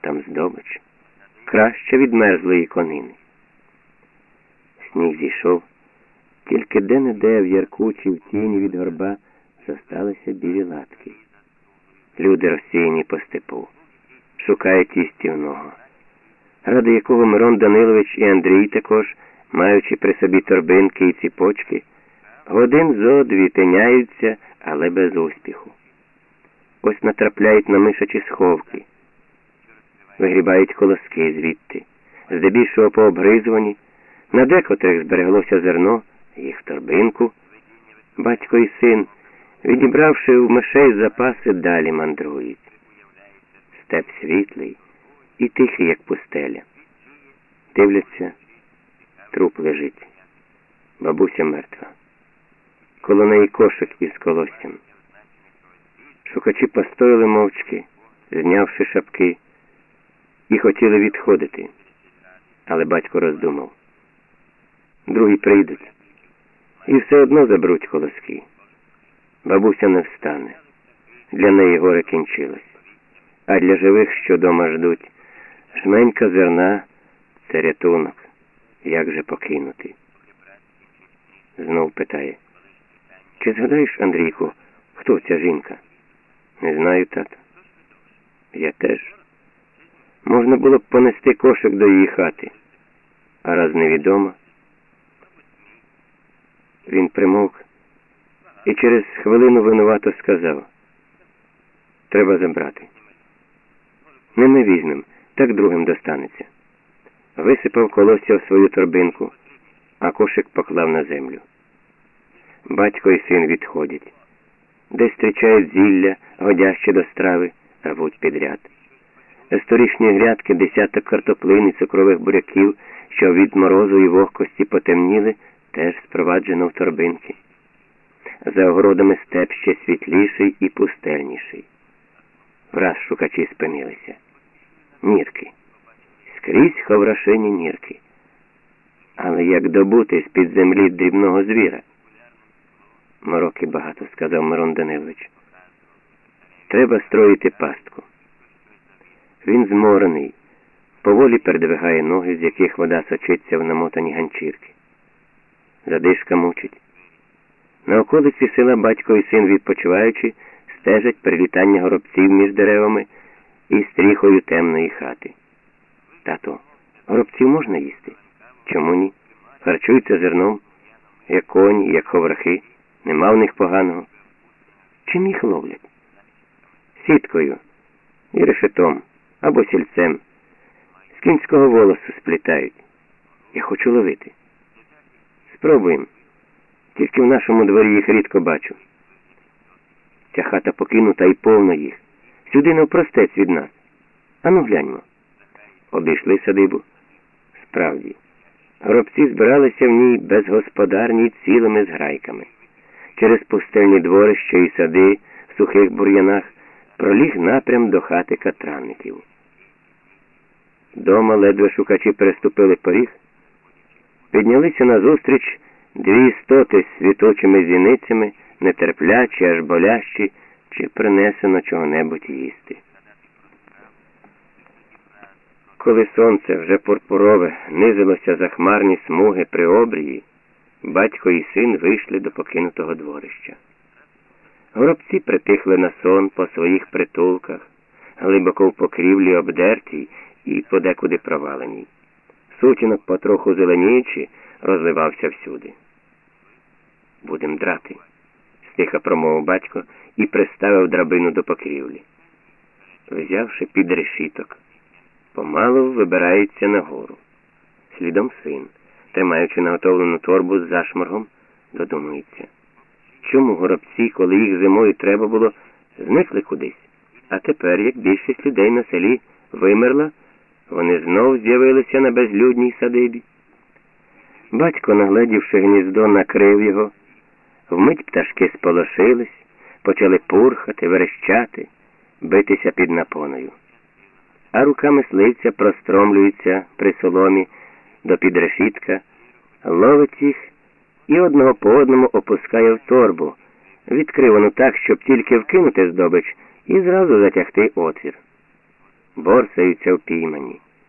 там здобич, краще від мерзлої конини. Сніг зійшов, тільки де-не-де в ярку чи в тіні від горба зосталися білі латки. Люди розсіяні по степу, шукають істівного, ради якого Мирон Данилович і Андрій також, маючи при собі торбинки і ціпочки, годин зо дві тиняються, але без успіху. Ось натрапляють на мишачі сховки, вигрібають колоски звідти, здебільшого по обгризуванні, на декотрих збереглося зерно, їх торбинку. Батько і син, відібравши в мишей запаси, далі мандрують. Степ світлий і тихий, як пустеля. Дивляться, труп лежить, бабуся мертва. Коло неї кошик із колоссям. Шукачі постояли мовчки, знявши шапки, і хотіли відходити, але батько роздумав. Другі прийдуть і все одно заберуть колоски. Бабуся не встане. Для неї горе кінчилось. А для живих, що дома ждуть, жменька зерна це рятунок. Як же покинути? Знов питає. Чи згадаєш, Андрійку, хто ця жінка? Не знаю, тато. Я теж. Можна було б понести кошик до її хати, а раз невідомо. Він примовк і через хвилину винувато сказав треба забрати. Не ми візьмем, так другим достанеться. Висипав колосся в свою торбинку, а кошик поклав на землю. Батько і син відходять. Десь зустрічають зілля, годяще до страви, рвуть підряд. З грядки десяток картоплин і цукрових буряків, що від морозу і вогкості потемніли, теж спроваджено в торбинки. За огородами степ ще світліший і пустельніший. Враз шукачі спинилися. Нірки. Скрізь ховрашині нірки. Але як добути з-під землі дрібного звіра? Мороки багато, сказав Мирон Данилович. Треба строїти пастку. Він зморений, поволі передвигає ноги, з яких вода сочиться в намотані ганчірки. Задишка мучить. На околиці села батько і син, відпочиваючи, стежать прилітання горобців між деревами і стріхою темної хати. Тато, горобців можна їсти? Чому ні? Харчуються зерном, як коні, як ховрахи. Нема в них поганого. Чим їх ловлять? Сіткою і решетом або сільцем. З кінського волосу сплітають. Я хочу ловити. Спробуємо. Тільки в нашому дворі їх рідко бачу. Ця хата покинута і повна їх. Сюди навпростець від нас. Ану гляньмо. Обійшли садибу. Справді, гробці збиралися в ній безгосподарні цілими зграйками. Через пустельні дворища і сади в сухих бур'янах проліг напрям до хати катранників. Дома ледве шукачі переступили поріг, піднялися назустріч дві істоти з світочими зіницями, нетерплячі, аж болящі, чи принесено чого-небудь їсти. Коли сонце вже пурпурове низилося за хмарні смуги при обрії, батько і син вийшли до покинутого дворища. Горобці притихли на сон по своїх притулках, глибоко в покрівлі обдертій і подекуди проваленій. Сутінок, потроху зеленіючи, розливався всюди. Будем драти, стиха промовив батько і приставив драбину до покрівлі. Взявши під решіток, помалу вибирається нагору. Слідом син, тримаючи наготовлену торбу з зашморгом, додумується. Чому горобці, коли їх зимою треба було, зникли кудись? А тепер, як більшість людей на селі вимерла, вони знов з'явилися на безлюдній садибі. Батько, нагледівши гніздо, накрив його. Вмить пташки сполошились, почали пурхати, верещати, битися під напоною. А рука мисливця простромлюється при соломі до підрешітка, ловить їх і одного по одному опускає в торбу, відкривану так, щоб тільки вкинути здобич і зразу затягти отвір. Борсаються впіймані.